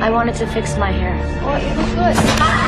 I wanted to fix my hair. Oh, you look good.